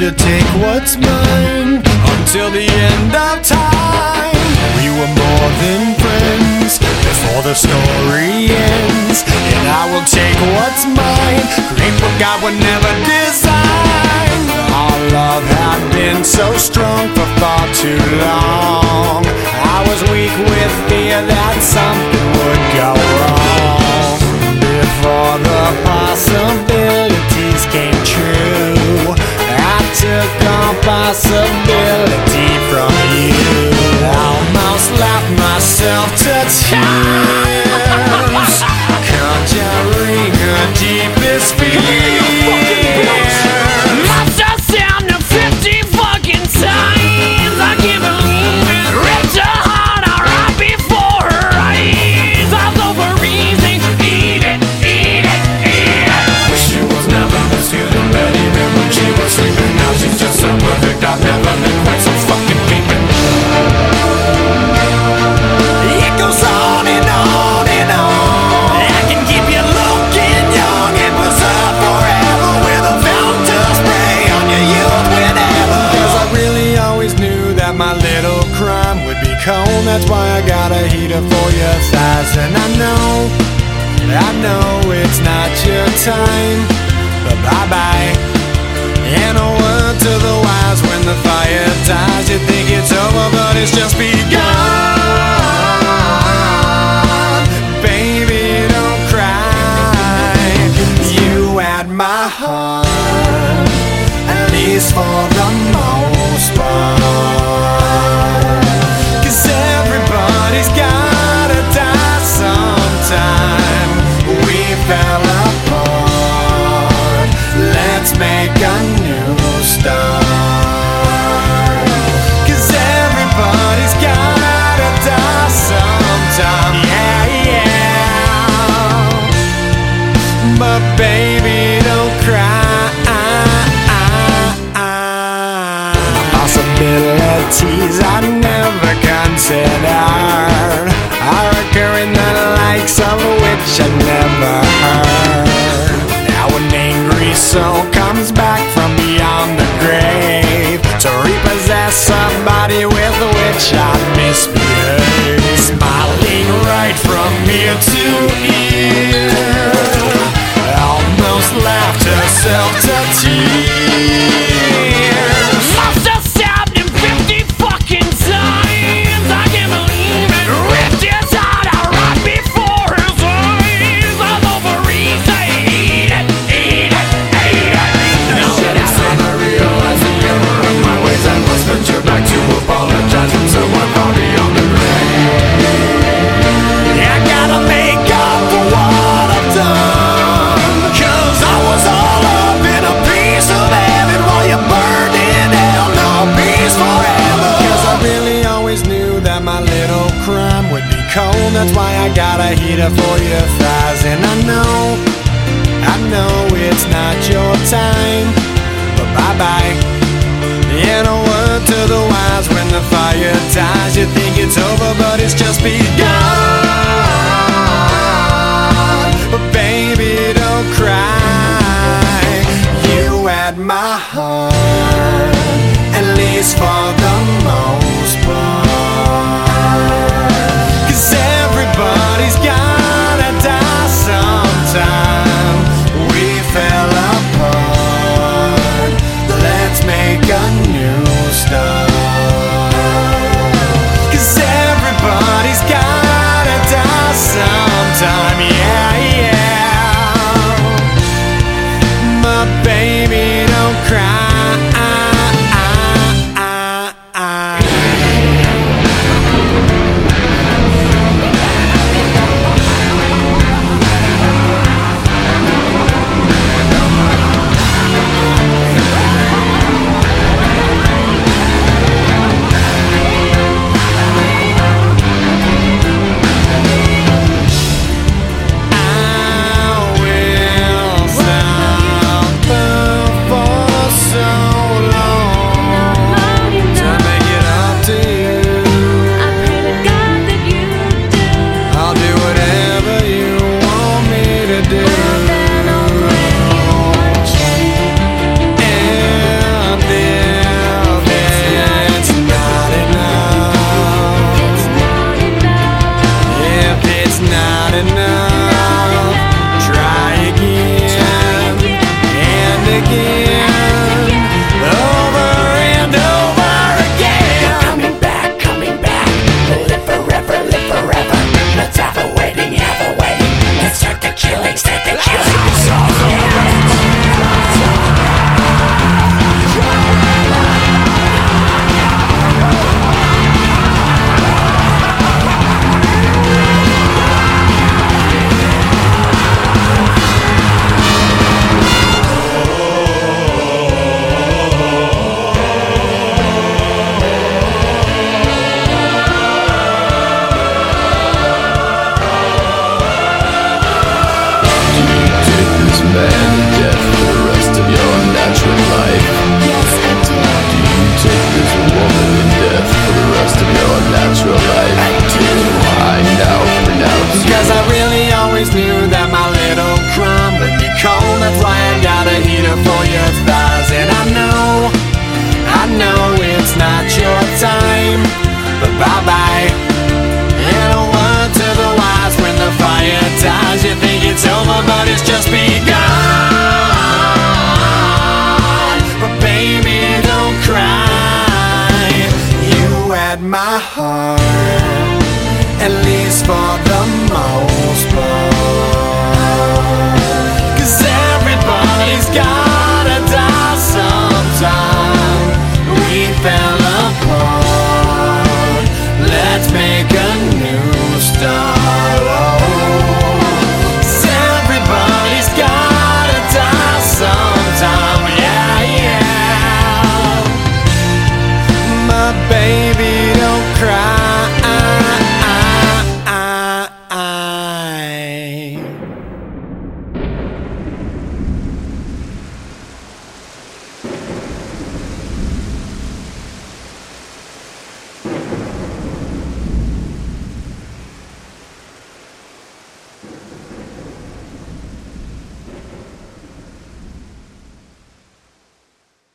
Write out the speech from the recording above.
to take what's mine until the end of time. We were more than friends before the story ends, and I will take what's mine. Great what God would never design. Our love had been so strong for far too long. I was weak with fear that something. to tell That's why I got a heater for your thighs. And I know, I know it's not your time. But bye-bye. new start, 'cause everybody's gotta die sometime. But baby, don't cry. Possibilities I never considered are occurring the likes of which I never. got a heater for your thighs, and I know, I know it's not your time, but bye bye. And a word to the wise when the fire dies. You think it's over, but it's just begun. But baby, don't cry. You had my heart, at least for the moment. Heart, at least for